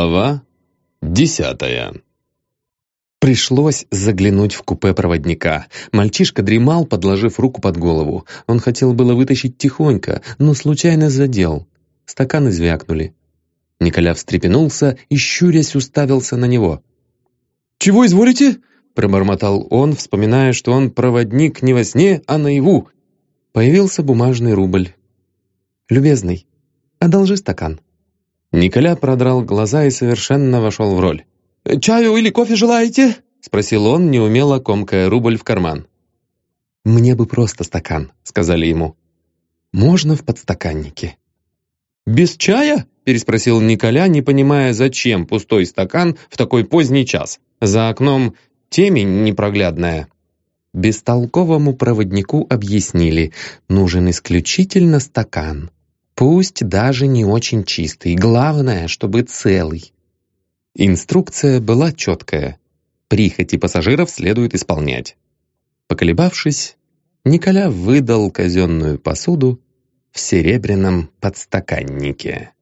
Глава десятая Пришлось заглянуть в купе проводника. Мальчишка дремал, подложив руку под голову. Он хотел было вытащить тихонько, но случайно задел. Стаканы звякнули. Николя встрепенулся и, щурясь, уставился на него. «Чего изволите?» — пробормотал он, вспоминая, что он проводник не во сне, а наяву. Появился бумажный рубль. «Любезный, одолжи стакан». Николя продрал глаза и совершенно вошел в роль. «Чаю или кофе желаете?» — спросил он, неумело комкая рубль в карман. «Мне бы просто стакан», — сказали ему. «Можно в подстаканнике». «Без чая?» — переспросил Николя, не понимая, зачем пустой стакан в такой поздний час. За окном темень непроглядная. Бестолковому проводнику объяснили, нужен исключительно стакан. Пусть даже не очень чистый, главное, чтобы целый. Инструкция была четкая. Прихоти пассажиров следует исполнять. Поколебавшись, Николя выдал казенную посуду в серебряном подстаканнике.